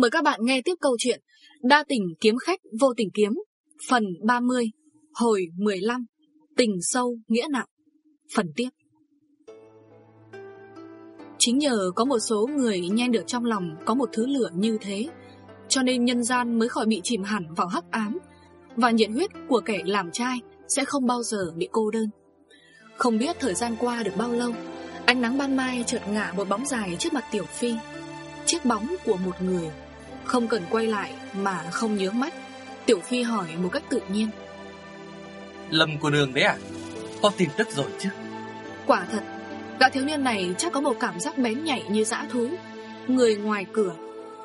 Mời các bạn nghe tiếp câu chuyện Đa tình kiếm khách vô tình kiếm, Phần 30 Hồi 15 Tình sâu nghĩa nặng. Phần tiếp. Chính nhờ có một số người nhen được trong lòng có một thứ lửa như thế, Cho nên nhân gian mới khỏi bị chìm hẳn vào hắc ám, Và nhiệt huyết của kẻ làm trai sẽ không bao giờ bị cô đơn. Không biết thời gian qua được bao lâu, Ánh nắng ban mai chợt ngả một bóng dài trước mặt Tiểu Phi. Chiếc bóng của một người không cần quay lại mà không nhớ mắt. Tiểu Phi hỏi một cách tự nhiên. Lâm của đường đấy à? Có tin tức rồi chứ? Quả thật Gã thiếu niên này chắc có một cảm giác bén nhạy như dã thú. Người ngoài cửa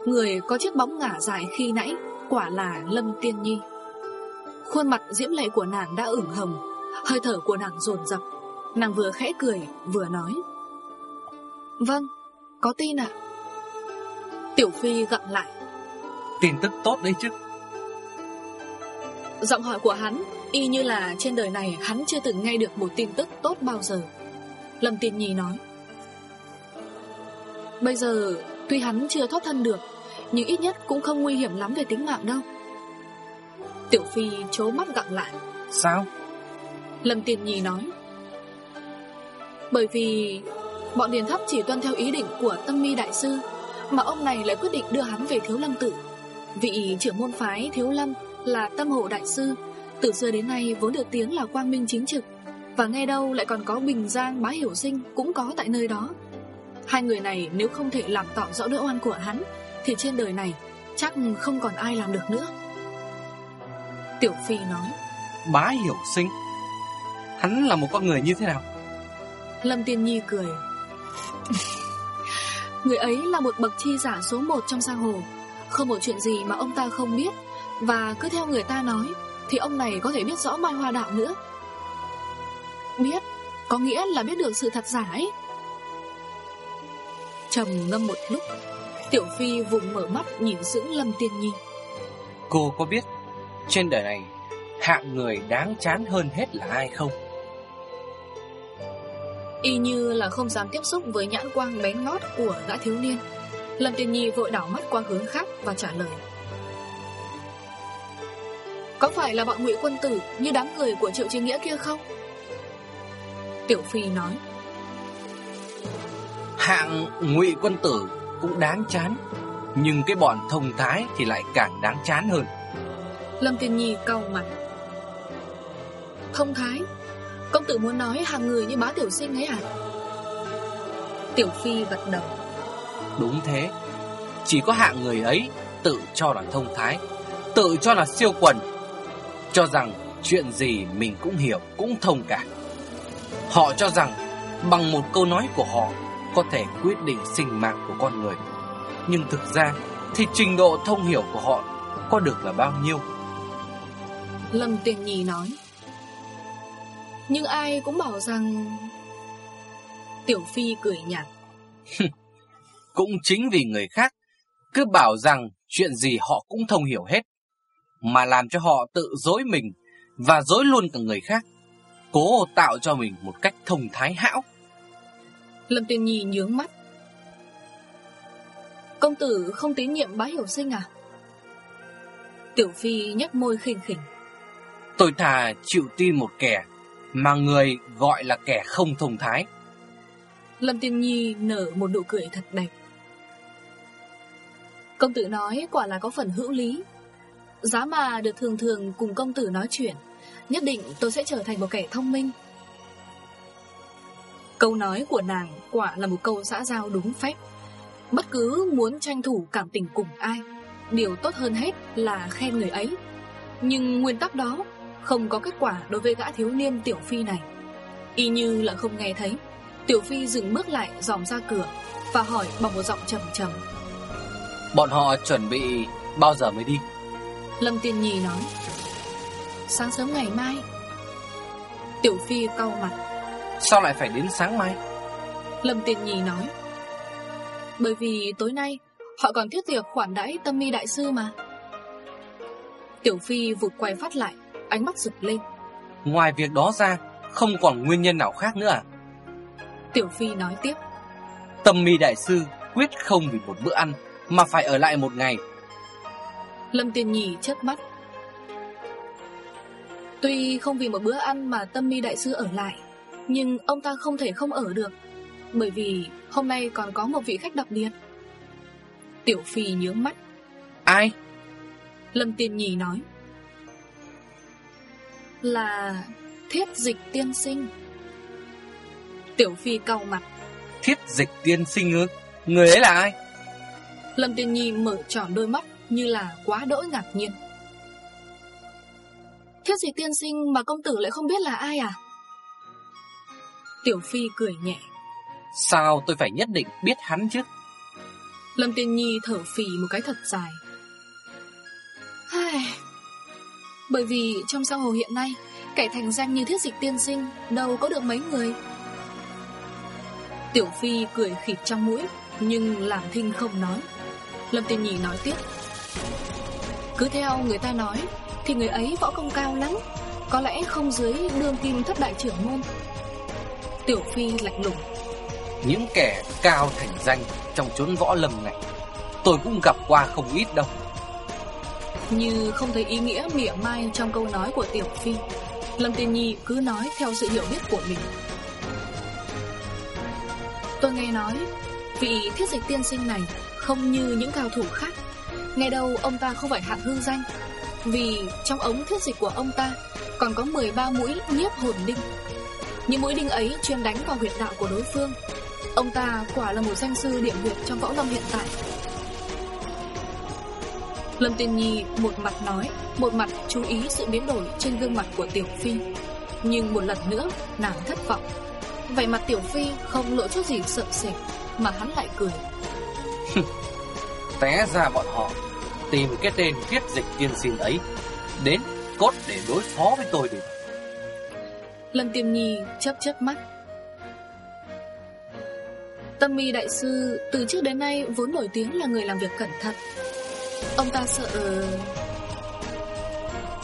Người có chiếc bóng ngả dài khi nãy Quả là Lâm Tiên Nhi. Khuôn mặt diễm lệ của nàng đã ửng hồng Hơi thở của nàng dồn dập. Nàng vừa khẽ cười vừa nói. Vâng Có tin ạ. Tiểu Phi gặn lại Tin tức tốt đấy chứ. Giọng hỏi của hắn Y như là trên đời này hắn chưa từng nghe được một tin tức tốt bao giờ. Lâm Tiên Nhi nói. Bây giờ Tuy hắn chưa thoát thân được Nhưng ít nhất cũng không nguy hiểm lắm về tính mạng đâu. Tiểu Phi chố mắt gặng lại. Sao? Lâm Tiên Nhi nói. Bởi vì Bọn Điền Thấp chỉ tuân theo ý định của Tâm Mi Đại Sư Mà ông này lại quyết định đưa hắn về Thiếu Lâm Tự Vị trưởng môn phái Thiếu Lâm Là Tâm Hộ Đại Sư. Từ xưa đến nay vốn được tiếng là quang minh chính trực. Và nghe đâu lại còn có Bình Giang Bá Hiểu Sinh Cũng có tại nơi đó. Hai người này nếu không thể làm tỏ rõ đỡ oan của hắn Thì trên đời này Chắc không còn ai làm được nữa. Tiểu Phi nói Bá Hiểu Sinh Hắn là một con người như thế nào? Lâm Tiên Nhi cười. Người ấy là một bậc chi giả số một trong giang hồ Không một chuyện gì mà ông ta không biết. Và cứ theo người ta nói Thì ông này có thể biết rõ mai hoa đạo nữa. Biết Có nghĩa là biết được sự thật giả ấy. Trầm ngâm một lúc Tiểu Phi vùng mở mắt nhìn dưỡng Lâm Tiên Nhi. Cô có biết Trên đời này Hạng người đáng chán hơn hết là ai không? Y như là không dám tiếp xúc với nhãn quang bén ngót của gã thiếu niên Lâm Tiên Nhi vội đảo mắt qua hướng khác và trả lời. Có phải là bọn ngụy quân tử như đám người của Triệu Chính Nghĩa kia không? Tiểu Phi nói. Hạng ngụy quân tử cũng đáng chán Nhưng cái bọn thông thái thì lại càng đáng chán hơn. Lâm Tiên Nhi cau mặt Thông thái? Công tử muốn nói hàng người như bá tiểu sinh ấy à? Tiểu Phi gật đầu Đúng thế. Chỉ có hạng người ấy tự cho là thông thái Tự cho là siêu quần. Cho rằng chuyện gì mình cũng hiểu Cũng thông cả. Họ cho rằng bằng một câu nói của họ Có thể quyết định sinh mạng của con người. Nhưng thực ra Thì trình độ thông hiểu của họ Có được là bao nhiêu? Lâm Tiền Nhi nói. Nhưng ai cũng bảo rằng Tiểu Phi cười nhạt Cũng chính vì người khác Cứ bảo rằng chuyện gì họ cũng thông hiểu hết Mà làm cho họ tự dối mình Và dối luôn cả người khác Cố tạo cho mình một cách thông thái hão. Lâm Tiên Nhi nhướng mắt. Công tử không tín nhiệm bá hiểu sinh à? Tiểu Phi nhếch môi khinh khỉnh. Tôi thà chịu tin một kẻ Mà người gọi là kẻ không thông thái. Lâm Tiên Nhi nở một nụ cười thật đẹp Công tử nói quả là có phần hữu lý. Giá mà được thường thường cùng công tử nói chuyện, Nhất định tôi sẽ trở thành một kẻ thông minh. Câu nói của nàng quả là một câu xã giao đúng phép. Bất cứ muốn tranh thủ cảm tình cùng ai, Điều tốt hơn hết là khen người ấy. Nhưng nguyên tắc đó không có kết quả đối với gã thiếu niên Tiểu Phi này. Y như là không nghe thấy, Tiểu Phi dừng bước lại dòm ra cửa Và hỏi bằng một giọng trầm trầm. Bọn họ chuẩn bị bao giờ mới đi? Lâm Tiên Nhi nói. Sáng sớm ngày mai. Tiểu Phi cau mặt. Sao lại phải đến sáng mai? Lâm Tiên Nhi nói. Bởi vì tối nay Họ còn thiết tiệc khoản đãi tâm mi đại sư mà. Tiểu Phi vụt quay phát lại Ánh mắt rực lên. Ngoài việc đó ra Không còn nguyên nhân nào khác nữa à? Tiểu Phi nói tiếp. Tâm mi đại sư quyết không vì một bữa ăn Mà phải ở lại một ngày. Lâm Tiên Nhì chớp mắt. Tuy không vì một bữa ăn mà tâm mi đại sư ở lại Nhưng ông ta không thể không ở được Bởi vì hôm nay còn có một vị khách đặc biệt. Tiểu Phi nhướng mắt. Ai? Lâm Tiên Nhì nói. Là thiết dịch tiên sinh. Tiểu Phi cau mặt. Thiết dịch tiên sinh ư? Người ấy là ai? Lâm Tiên Nhi mở tròn đôi mắt Như là quá đỗi ngạc nhiên. Thiết dịch tiên sinh mà công tử lại không biết là ai à? Tiểu Phi cười nhẹ. Sao tôi phải nhất định biết hắn chứ? Lâm Tiên Nhi thở phì một cái thật dài. Ai... Bởi vì trong xã hội hiện nay Kẻ thành danh như thiết dịch tiên sinh Đâu có được mấy người. Tiểu Phi cười khịt trong mũi Nhưng làm thinh không nói Lâm Tiên Nhi nói tiếp. Cứ theo người ta nói Thì người ấy võ công cao lắm Có lẽ không dưới đương kim thất đại trưởng môn. Tiểu Phi lạnh lùng. Những kẻ cao thành danh Trong chốn võ lâm này Tôi cũng gặp qua không ít đâu. Như không thấy ý nghĩa mỉa mai Trong câu nói của Tiểu Phi Lâm Tiên Nhi cứ nói theo sự hiểu biết của mình. Tôi nghe nói Vị thiết dịch tiên sinh này không như những cao thủ khác. Ngày đầu ông ta không phải hạng hư danh, Vì trong ống thiết dịch của ông ta Còn có 13 mũi nhiếp hồn đinh. Những mũi đinh ấy chuyên đánh vào huyệt đạo của đối phương. Ông ta quả là một danh sư điểm huyệt trong võ lâm hiện tại. Lâm Tiên Nhi một mặt nói, Một mặt chú ý sự biến đổi trên gương mặt của Tiểu Phi. Nhưng một lần nữa, nàng thất vọng. Vậy mặt Tiểu Phi không lộ chút gì sợ sệt, Mà hắn lại cười. Té ra bọn họ Tìm cái tên thiết dịch tiên sinh ấy Đến cốt để đối phó với tôi đi. Lâm Tiêm Nhi chớp chớp mắt. Tâm mi đại sư từ trước đến nay vốn nổi tiếng là người làm việc cẩn thận. Ông ta sợ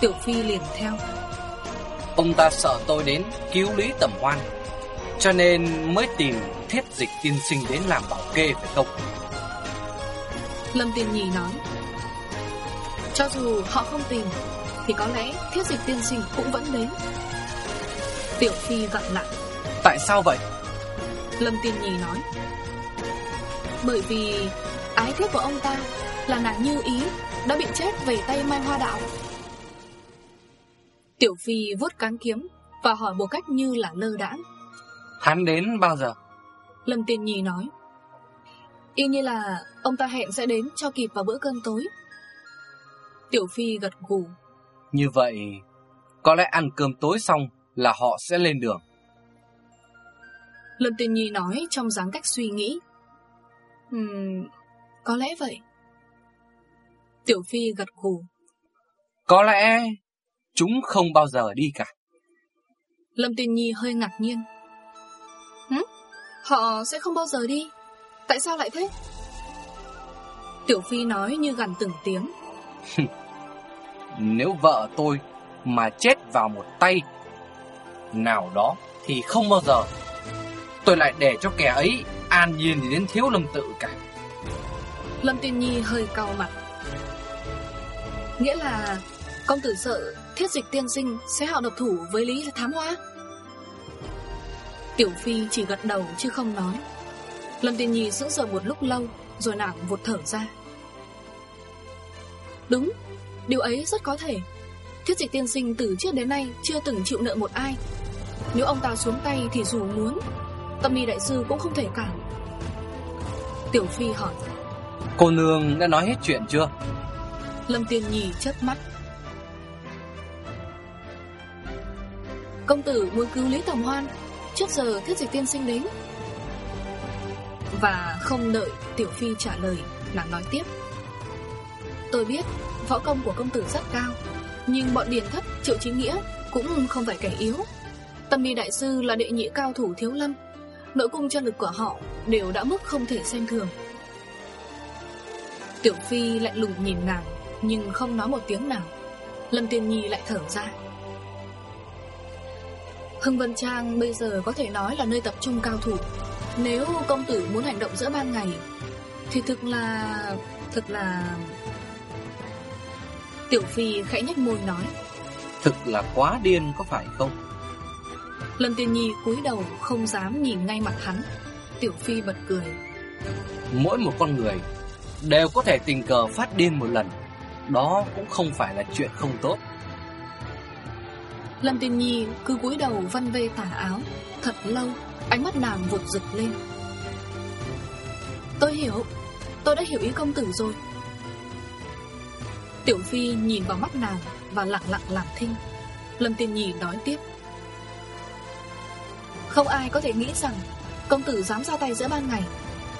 Tiểu Phi liền theo. Ông ta sợ tôi đến cứu lý tầm hoan Cho nên mới tìm thiết dịch tiên sinh đến làm bảo kê phải không Lâm Tiên Nhi nói Cho dù họ không tìm Thì có lẽ thiết dịch tiên sinh cũng vẫn đến Tiểu Phi vặn lại Tại sao vậy Lâm Tiên Nhi nói Bởi vì ái thiết của ông ta là nàng như ý đã bị chết về tay Mai Hoa Đạo. Tiểu Phi vuốt cán kiếm và hỏi một cách như là lơ đãng. Hắn đến bao giờ? Lâm Tiên Nhi nói. Y như là ông ta hẹn sẽ đến cho kịp vào bữa cơm tối. Tiểu Phi gật gù. Như vậy, có lẽ ăn cơm tối xong là họ sẽ lên đường. Lâm Tiên Nhi nói trong dáng cách suy nghĩ. Ừm, có lẽ vậy. Tiểu Phi gật gù. Có lẽ chúng không bao giờ đi cả. Lâm Tiên Nhi hơi ngạc nhiên. Hứ? Họ sẽ không bao giờ đi. Tại sao lại thế? Tiểu Phi nói như gần từng tiếng. Nếu vợ tôi mà chết vào một tay nào đó thì không bao giờ tôi lại để cho kẻ ấy an nhiên đến thiếu lâm tự cả. Lâm Tiên Nhi hơi cau mặt. Nghĩa là công tử sợ thiết dịch tiên sinh sẽ hạo độc thủ với Lý Thám Hoa? Tiểu Phi chỉ gật đầu chứ không nói. Lâm Tiên Nhi sững sờ một lúc lâu rồi nàng vụt thở ra. Đúng, điều ấy rất có thể. Thiết dịch tiên sinh từ trước đến nay chưa từng chịu nợ một ai. Nếu ông ta xuống tay thì dù muốn, tâm mi đại sư cũng không thể cản. Tiểu Phi hỏi. Cô nương đã nói hết chuyện chưa? Lâm Tiên Nhi chớp mắt Công tử muốn cứu Lý Tầm Hoan Trước giờ thiết dịch tiên sinh đến và không đợi Tiểu Phi trả lời Nàng nói tiếp. Tôi biết võ công của công tử rất cao, Nhưng bọn điền thất triệu chính nghĩa Cũng không phải kẻ yếu. Tâm đi đại sư là đệ nhị cao thủ thiếu lâm, Nội cung chân lực của họ Đều đã mức không thể xem thường. Tiểu Phi lạnh lùng nhìn nàng, nhưng không nói một tiếng nào. Lâm Tiên Nhi lại thở ra. Hưng Vân Trang bây giờ có thể nói là nơi tập trung cao thủ. Nếu công tử muốn hành động giữa ban ngày Thì thực là... Thực là... Tiểu Phi khẽ nhếch môi nói. Thực là quá điên có phải không? Lâm Tiên Nhi cúi đầu không dám nhìn ngay mặt hắn. Tiểu Phi bật cười. Mỗi một con người Đều có thể tình cờ phát điên một lần. Đó cũng không phải là chuyện không tốt Lâm Tiên Nhi cứ cúi đầu văn vê tả áo. Thật lâu, Ánh mắt nàng vụt rực lên. Tôi hiểu, Tôi đã hiểu ý công tử rồi. Tiểu Phi nhìn vào mắt nàng Và lặng lặng làm thinh. Lâm Tiên Nhi nói tiếp. Không ai có thể nghĩ rằng Công tử dám ra tay giữa ban ngày.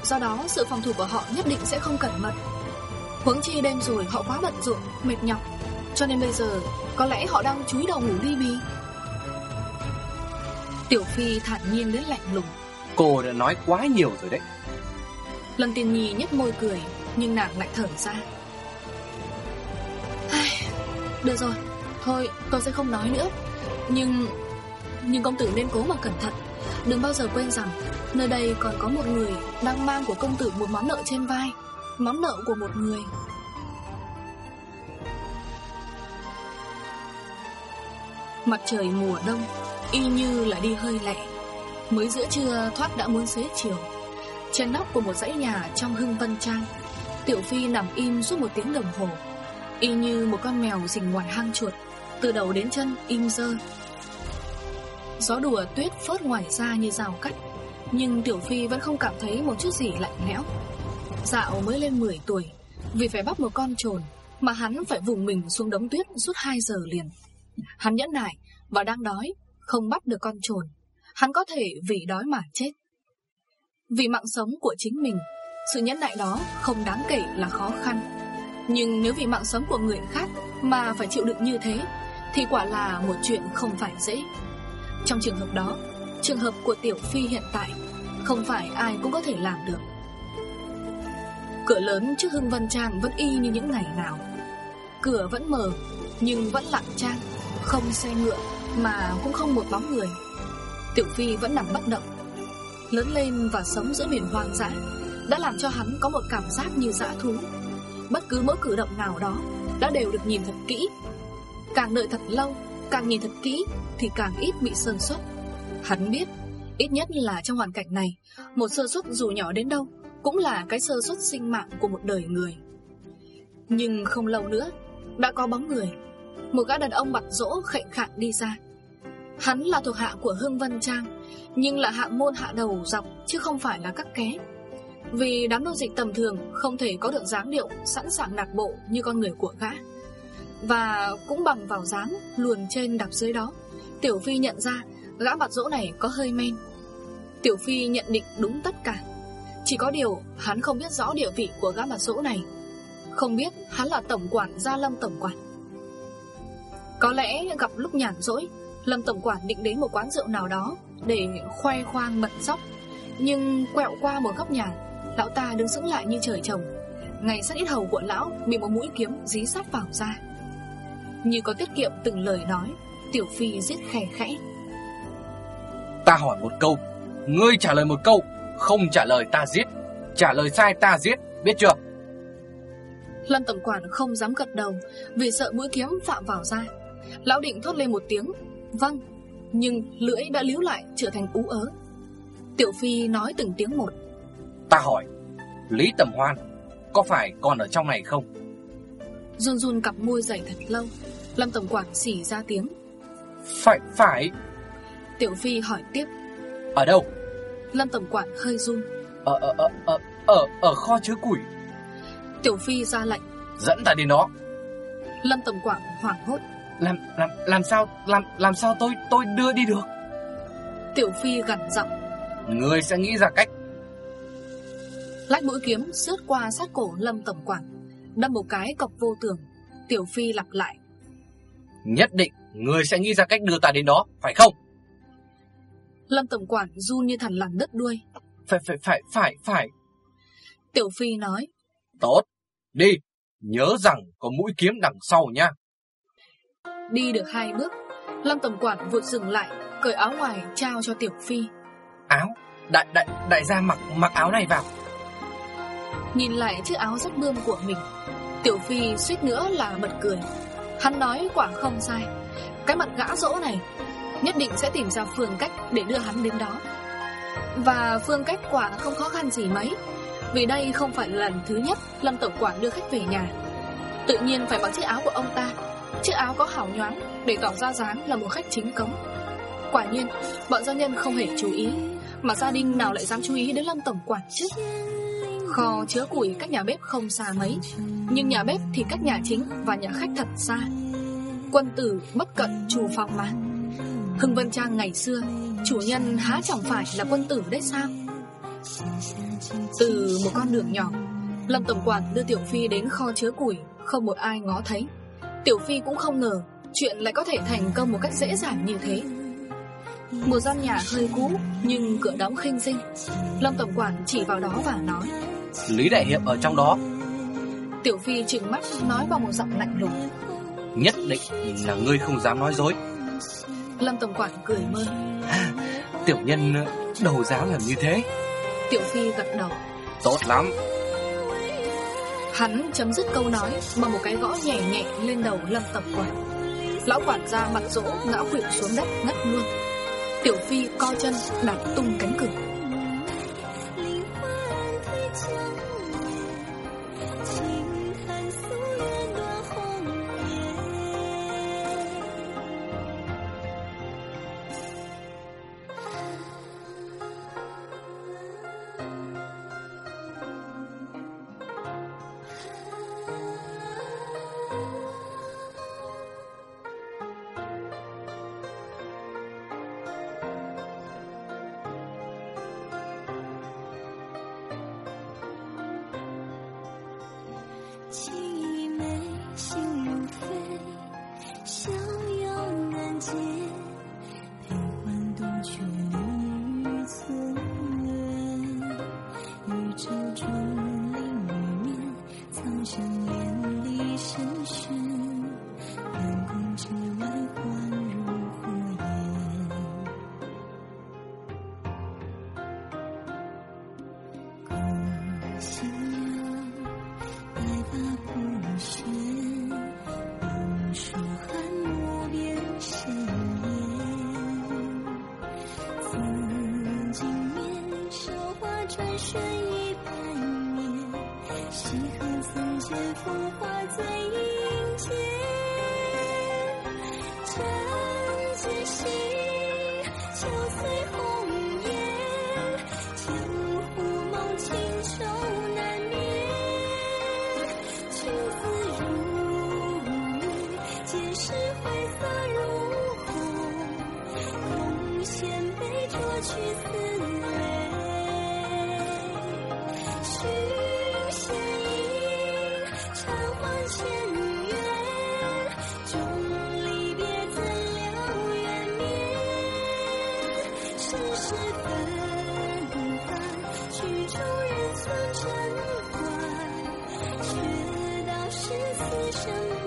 Do đó, sự phòng thủ của họ nhất định sẽ không cẩn mật. Huống chi đêm rồi họ quá bận rộn, Mệt nhọc. Cho nên bây giờ có lẽ họ đang chúi đầu ngủ ly bì. Tiểu Phi thản nhiên đến lạnh lùng. Cô đã nói quá nhiều rồi đấy. Lâm Tiên Nhi nhếch môi cười Nhưng nàng lại thở ra. Được rồi Thôi tôi sẽ không nói nữa. Nhưng Nhưng công tử nên cố mà cẩn thận. Đừng bao giờ quên rằng Nơi đây còn có một người Đang mang của công tử một món nợ trên vai. Món nợ của một người Mặt trời mùa đông, Y như là đi hơi lẹ Mới giữa trưa, thoát đã muốn xế chiều. Trên nóc của một dãy nhà trong hưng vân trang, Tiểu Phi nằm im suốt một tiếng đồng hồ. Y như một con mèo rình ngoài hang chuột, Từ đầu đến chân im dơ. Gió đùa tuyết phớt ngoài ra như rào cắt Nhưng Tiểu Phi vẫn không cảm thấy một chút gì lạnh lẽo. Dạo mới lên 10 tuổi, Vì phải bắt một con trồn Mà hắn phải vùng mình xuống đống tuyết suốt 2 giờ liền. Hắn nhẫn nại và đang đói, Không bắt được con trồn Hắn có thể vì đói mà chết. Vì mạng sống của chính mình, Sự nhẫn nại đó không đáng kể là khó khăn. Nhưng nếu vì mạng sống của người khác Mà phải chịu đựng như thế, Thì quả là một chuyện không phải dễ. Trong trường hợp đó, Trường hợp của Tiểu Phi hiện tại Không phải ai cũng có thể làm được. Cửa lớn trước Hưng Vân Trang vẫn y như những ngày nào. Cửa vẫn mở, Nhưng vẫn lặng trang không xe ngựa, Mà cũng không một bóng người. Tiểu Phi vẫn nằm bất động, Lớn lên và sống giữa biển hoang dã, Đã làm cho hắn có một cảm giác như dã thú. Bất cứ mỗi cử động nào đó Đã đều được nhìn thật kỹ. Càng đợi thật lâu, Càng nhìn thật kỹ Thì càng ít bị sơn xuất. Hắn biết, Ít nhất là trong hoàn cảnh này, Một sơ suất dù nhỏ đến đâu Cũng là cái sơ suất sinh mạng của một đời người. Nhưng không lâu nữa, Đã có bóng người. Một gã đàn ông mặt rỗ khệnh khạng đi ra. Hắn là thuộc hạ của Hương Vân Trang, Nhưng là hạ môn hạ đầu dọc, Chứ không phải là các ké Vì đám nô dịch tầm thường Không thể có được dáng điệu Sẵn sàng nạc bộ như con người của gã. Và cũng bằng vào dáng Luồn trên đạp dưới đó, Tiểu Phi nhận ra Gã mặt rỗ này có hơi men. Tiểu Phi nhận định đúng tất cả. Chỉ có điều hắn không biết rõ địa vị của gã mặt rỗ này. Không biết hắn là tổng quản Gia Lâm tổng quản. Có lẽ gặp lúc nhàn rỗi Lâm tổng quản định đến một quán rượu nào đó Để khoe khoang mật dốc Nhưng quẹo qua một góc nhà Lão ta đứng sững lại như trời trồng. Ngày sát ít hầu của lão Bị một mũi kiếm dí sát vào ra Như có tiết kiệm từng lời nói Tiểu Phi giết khè khẽ. Ta hỏi một câu Ngươi trả lời một câu Không trả lời ta giết. Trả lời sai ta giết Biết chưa? Lâm tổng quản không dám gật đầu Vì sợ mũi kiếm phạm vào da Lão định thốt lên một tiếng. Vâng Nhưng lưỡi đã líu lại trở thành ú ớ. Tiểu Phi nói từng tiếng một. Ta hỏi Lý Tầm Hoan Có phải còn ở trong này không? Run run cặp môi dày thật lâu. Lâm tổng quản xỉ ra tiếng. Phải phải. Tiểu Phi hỏi tiếp. Ở đâu? Lâm tổng quản hơi run. Ở ở ở ở ở, ở kho chứa củi. Tiểu Phi ra lệnh. Dẫn ta đến đó. Lâm tổng quản hoảng hốt Làm làm làm sao làm làm sao tôi tôi đưa đi được? Tiểu Phi gằn giọng. Ngươi sẽ nghĩ ra cách. Lách mũi kiếm sướt qua sát cổ Lâm tổng quản Đâm một cái cọc vô tường. Tiểu Phi lặp lại. Nhất định Ngươi sẽ nghĩ ra cách đưa ta đến đó Phải không? Lâm tổng quản run như thằn lằn đứt đuôi. Phải phải phải phải phải. Tiểu Phi nói. Tốt. Đi Nhớ rằng có mũi kiếm đằng sau nha Đi được hai bước. Lâm tổng quản vụt dừng lại Cởi áo ngoài trao cho Tiểu Phi. Áo? Đại đại đại gia mặc mặc áo này vào. Nhìn lại chiếc áo rách bươm của mình Tiểu Phi suýt nữa là bật cười. Hắn nói quả không sai. Cái mặt gã dỗ này Nhất định sẽ tìm ra phương cách để đưa hắn đến đó. Và phương cách quả không khó khăn gì mấy Vì đây không phải lần thứ nhất Lâm Tổng Quản đưa khách về nhà. Tự nhiên phải mặc chiếc áo của ông ta Chiếc áo có hảo nhoáng Để tỏ ra dáng là một khách chính cống. Quả nhiên, bọn gia nhân không hề chú ý, Mà gia đình nào lại dám chú ý đến Lâm Tổng Quản chứ? Kho chứa củi cách nhà bếp không xa mấy, Nhưng nhà bếp thì cách nhà chính và nhà khách thật xa. Quân tử bất cận chủ phòng mà. Hưng Vân Trang ngày xưa, Chủ nhân há chẳng phải là quân tử đấy sao? Từ một con đường nhỏ, Lâm Tổng Quản đưa Tiểu Phi đến kho chứa củi, Không một ai ngó thấy. Tiểu Phi cũng không ngờ Chuyện lại có thể thành công một cách dễ dàng như thế. Một gian nhà hơi cũ Nhưng cửa đóng khinh sinh Lâm Tổng Quản chỉ vào đó và nói Lý Đại Hiệp ở trong đó. Tiểu Phi trừng mắt nói bằng một giọng lạnh lùng. Nhất định là ngươi không dám nói dối. Lâm Tổng Quản cười mơ à, Tiểu nhân đâu dám làm như thế. Tiểu Phi gật đầu. Tốt lắm Hắn chấm dứt câu nói Bằng một cái gõ nhẹ nhẹ lên đầu Lâm tập Quản Lão quản gia mặt rỗ ngã quỵ xuống đất ngất luôn. Tiểu Phi co chân đạp tung cánh cửa. 酒醉红颜江湖梦情愁难眠。君子如玉皆是灰色如虹红线被折去思念是分散，曲终人散，成欢。却道是此生。